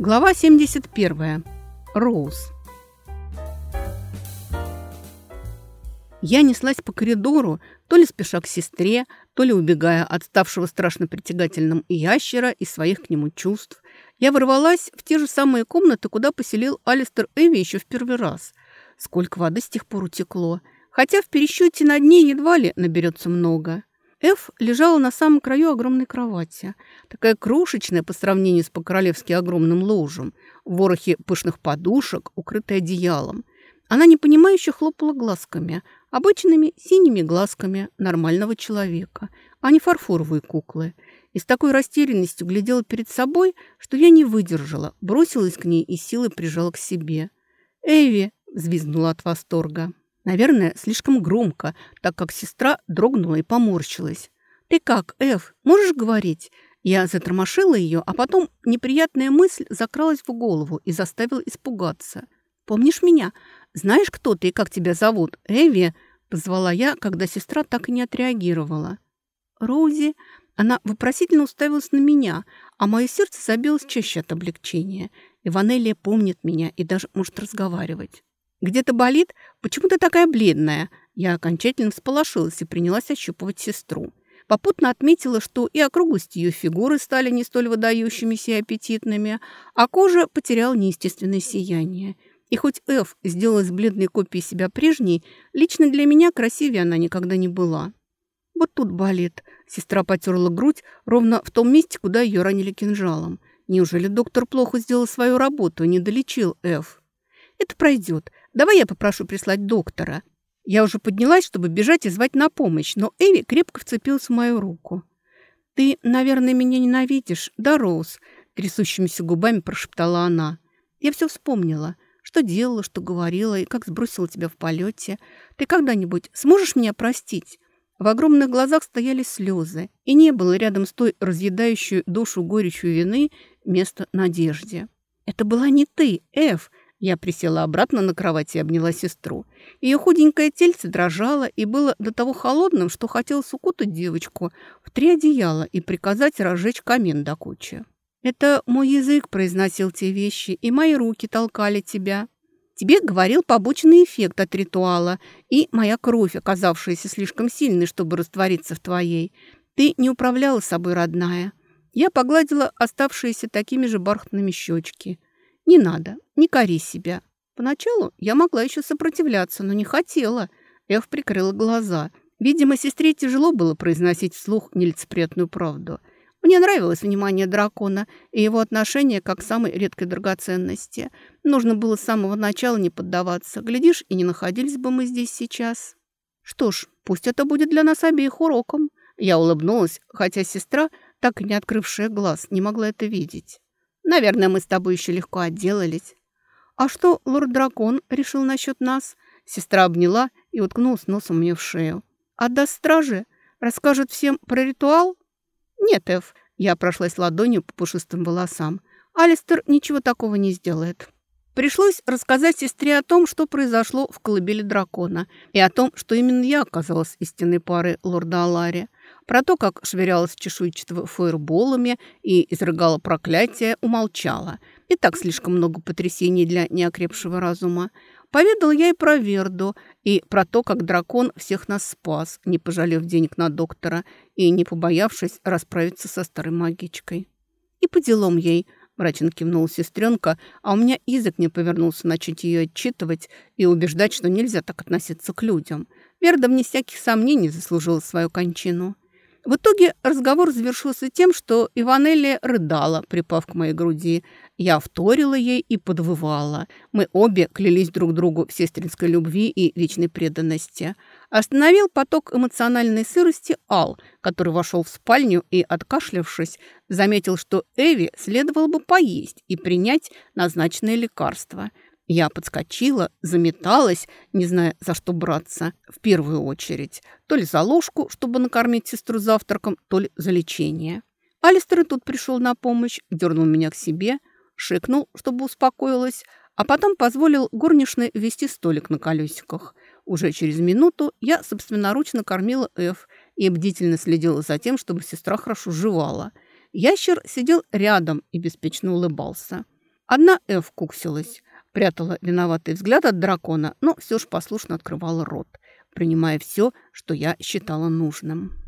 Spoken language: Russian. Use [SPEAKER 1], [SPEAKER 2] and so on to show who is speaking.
[SPEAKER 1] Глава 71. Роуз. Я неслась по коридору, то ли спеша к сестре, то ли убегая от ставшего страшно притягательным ящера и своих к нему чувств. Я ворвалась в те же самые комнаты, куда поселил Алистер Эви еще в первый раз. Сколько воды с тех пор утекло. Хотя в пересчете на дне едва ли наберется много. Эф лежала на самом краю огромной кровати, такая крошечная по сравнению с по-королевски огромным ложем, в ворохе пышных подушек, укрытая одеялом. Она непонимающе хлопала глазками, обычными синими глазками нормального человека, а не фарфоровые куклы. И с такой растерянностью глядела перед собой, что я не выдержала, бросилась к ней и силой прижала к себе. «Эви!» – взвизгнула от восторга. Наверное, слишком громко, так как сестра дрогнула и поморщилась. «Ты как, Эв, можешь говорить?» Я затормошила ее, а потом неприятная мысль закралась в голову и заставила испугаться. «Помнишь меня? Знаешь, кто ты и как тебя зовут? Эви?» – позвала я, когда сестра так и не отреагировала. «Роузи?» Она вопросительно уставилась на меня, а мое сердце забилось чаще от облегчения. Иванелия помнит меня и даже может разговаривать. «Где-то болит? Почему ты такая бледная?» Я окончательно всполошилась и принялась ощупывать сестру. Попутно отметила, что и округлости ее фигуры стали не столь выдающимися и аппетитными, а кожа потеряла неестественное сияние. И хоть Эф сделалась бледной копией себя прежней, лично для меня красивее она никогда не была. «Вот тут болит». Сестра потерла грудь ровно в том месте, куда ее ранили кинжалом. Неужели доктор плохо сделал свою работу не долечил Эф? «Это пройдет. Давай я попрошу прислать доктора». Я уже поднялась, чтобы бежать и звать на помощь, но Эви крепко вцепилась в мою руку. «Ты, наверное, меня ненавидишь, да, Роуз?» Трясущимися губами прошептала она. «Я все вспомнила. Что делала, что говорила и как сбросила тебя в полете. Ты когда-нибудь сможешь меня простить?» В огромных глазах стояли слезы, и не было рядом с той разъедающей душу горечью вины места надежде. «Это была не ты, Эв!» Я присела обратно на кровать и обняла сестру. Ее худенькое тельце дрожало и было до того холодным, что хотелось укутать девочку в три одеяла и приказать разжечь камин до кучи. «Это мой язык произносил те вещи, и мои руки толкали тебя. Тебе говорил побочный эффект от ритуала и моя кровь, оказавшаяся слишком сильной, чтобы раствориться в твоей. Ты не управляла собой, родная». Я погладила оставшиеся такими же бархатными щечки – не надо, не кори себя. Поначалу я могла еще сопротивляться, но не хотела. Эв прикрыла глаза. Видимо, сестре тяжело было произносить вслух нелицеприятную правду. Мне нравилось внимание дракона и его отношение как к самой редкой драгоценности. Нужно было с самого начала не поддаваться. Глядишь, и не находились бы мы здесь сейчас. Что ж, пусть это будет для нас обеих уроком. Я улыбнулась, хотя сестра, так и не открывшая глаз, не могла это видеть. Наверное, мы с тобой еще легко отделались. А что лорд-дракон решил насчет нас? Сестра обняла и уткнулась носом мне в шею. Отдаст страже? Расскажет всем про ритуал? Нет, Эф. Я прошлась ладонью по пушистым волосам. Алистер ничего такого не сделает. Пришлось рассказать сестре о том, что произошло в колыбели дракона, и о том, что именно я оказалась истинной парой лорда Алари. Про то, как швырялась чешуйчатого фойерболами и изрыгала проклятие, умолчала. И так слишком много потрясений для неокрепшего разума. Поведала я и про Верду, и про то, как дракон всех нас спас, не пожалев денег на доктора и не побоявшись расправиться со старой магичкой. И по делам ей – мрачно кивнула сестренка, а у меня язык не повернулся начать ее отчитывать и убеждать, что нельзя так относиться к людям. Верда мне всяких сомнений заслужила свою кончину. В итоге разговор завершился тем, что Иванелли рыдала, припав к моей груди. Я вторила ей и подвывала. Мы обе клялись друг другу в сестринской любви и вечной преданности. Остановил поток эмоциональной сырости Ал, который вошел в спальню и, откашлявшись, заметил, что Эви следовало бы поесть и принять назначенное лекарство – я подскочила, заметалась, не зная, за что браться, в первую очередь. То ли за ложку, чтобы накормить сестру завтраком, то ли за лечение. Алистер тут пришел на помощь, дернул меня к себе, шикнул, чтобы успокоилась, а потом позволил горничной вести столик на колесиках. Уже через минуту я собственноручно кормила Эф и бдительно следила за тем, чтобы сестра хорошо жевала. Ящер сидел рядом и беспечно улыбался. Одна Эв куксилась, прятала виноватый взгляд от дракона, но все же послушно открывала рот, принимая все, что я считала нужным.